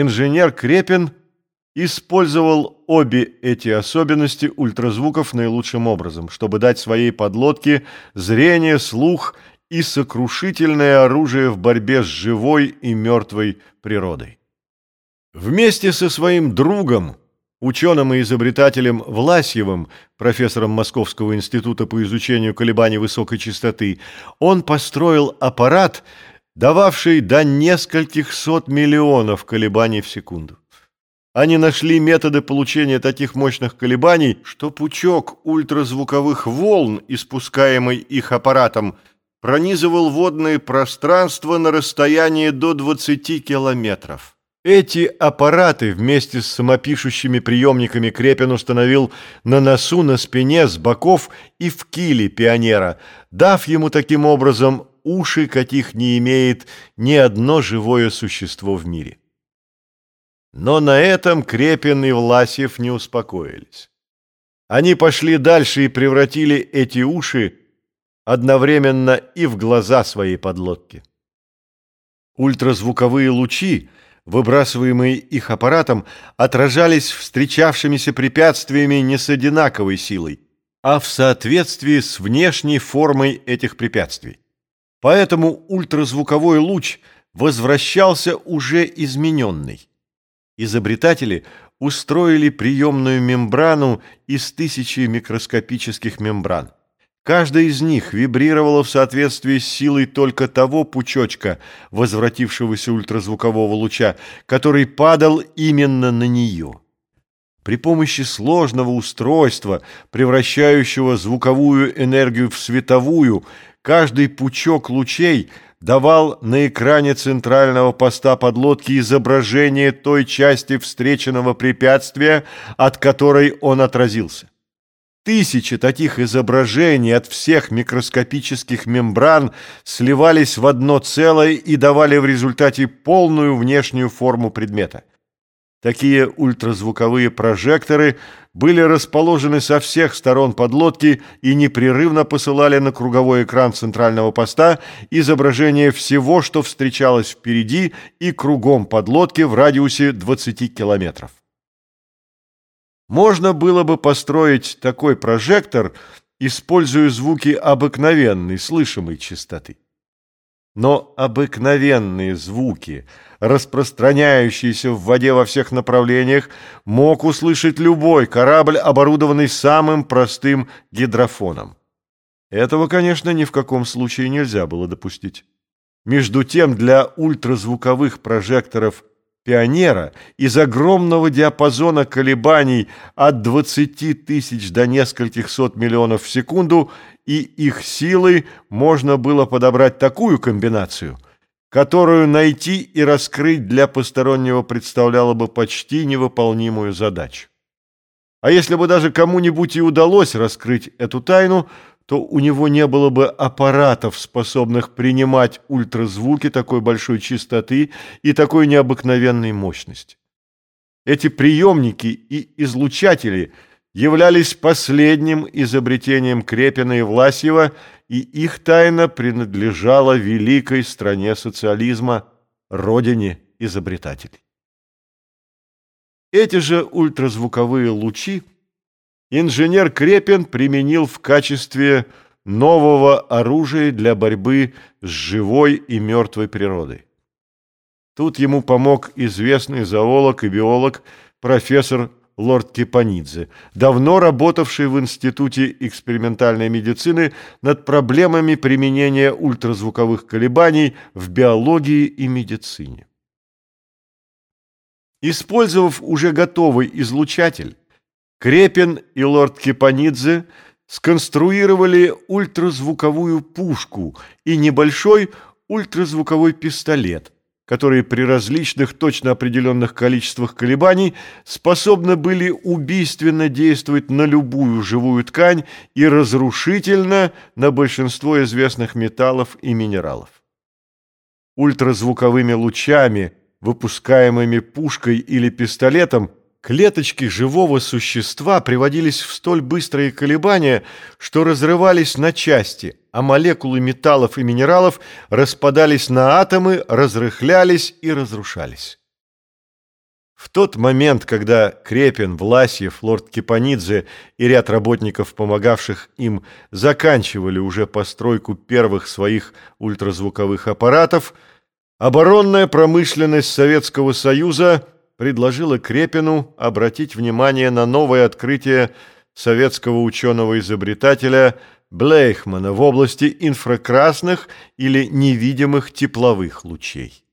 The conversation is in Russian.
инженер Крепин использовал обе эти особенности ультразвуков наилучшим образом, чтобы дать своей подлодке зрение, слух и сокрушительное оружие в борьбе с живой и мертвой природой. Вместе со своим другом, ученым и изобретателем Власьевым, профессором Московского института по изучению колебаний высокой частоты, он построил аппарат, дававший до нескольких сот миллионов колебаний в секунду. Они нашли методы получения таких мощных колебаний, что пучок ультразвуковых волн, испускаемый их аппаратом, пронизывал водные пространства на расстоянии до 20 километров. Эти аппараты вместе с самопишущими приемниками Крепин установил на носу, на спине, с боков и в киле пионера, дав ему таким образом уши, каких не имеет ни одно живое существо в мире. Но на этом Крепин и Власев не успокоились. Они пошли дальше и превратили эти уши одновременно и в глаза своей подлодки. Ультразвуковые лучи, выбрасываемые их аппаратом, отражались встречавшимися препятствиями не с одинаковой силой, а в соответствии с внешней формой этих препятствий. Поэтому ультразвуковой луч возвращался уже измененный. Изобретатели устроили приемную мембрану из тысячи микроскопических мембран. Каждая из них вибрировала в соответствии с силой только того пучочка, возвратившегося ультразвукового луча, который падал именно на нее. При помощи сложного устройства, превращающего звуковую энергию в световую, каждый пучок лучей давал на экране центрального поста подлодки изображение той части встреченного препятствия, от которой он отразился. Тысячи таких изображений от всех микроскопических мембран сливались в одно целое и давали в результате полную внешнюю форму предмета. Такие ультразвуковые прожекторы были расположены со всех сторон подлодки и непрерывно посылали на круговой экран центрального поста изображение всего, что встречалось впереди и кругом подлодки в радиусе 20 километров. Можно было бы построить такой прожектор, используя звуки обыкновенной, слышимой частоты. Но обыкновенные звуки, распространяющиеся в воде во всех направлениях, мог услышать любой корабль, оборудованный самым простым гидрофоном. Этого, конечно, ни в каком случае нельзя было допустить. Между тем, для ультразвуковых прожекторов пионера из огромного диапазона колебаний от 20 тысяч до нескольких сот миллионов в секунду и их силой можно было подобрать такую комбинацию, которую найти и раскрыть для постороннего представляло бы почти невыполнимую задачу. А если бы даже кому-нибудь и удалось раскрыть эту тайну – то у него не было бы аппаратов, способных принимать ультразвуки такой большой частоты и такой необыкновенной мощности. Эти приемники и излучатели являлись последним изобретением Крепина и Власьева, и их тайна принадлежала великой стране социализма, родине изобретателей. Эти же ультразвуковые лучи – инженер Крепин применил в качестве нового оружия для борьбы с живой и мертвой природой. Тут ему помог известный зоолог и биолог профессор Лорд Кипанидзе, давно работавший в Институте экспериментальной медицины над проблемами применения ультразвуковых колебаний в биологии и медицине. Использовав уже готовый излучатель, Крепин и лорд Кипанидзе сконструировали ультразвуковую пушку и небольшой ультразвуковой пистолет, которые при различных точно определенных количествах колебаний способны были убийственно действовать на любую живую ткань и разрушительно на большинство известных металлов и минералов. Ультразвуковыми лучами, выпускаемыми пушкой или пистолетом, Клеточки живого существа приводились в столь быстрые колебания, что разрывались на части, а молекулы металлов и минералов распадались на атомы, разрыхлялись и разрушались. В тот момент, когда Крепин, Власьев, лорд Кипанидзе и ряд работников, помогавших им, заканчивали уже постройку первых своих ультразвуковых аппаратов, оборонная промышленность Советского Союза предложила Крепину обратить внимание на новое открытие советского ученого-изобретателя Блейхмана в области инфракрасных или невидимых тепловых лучей.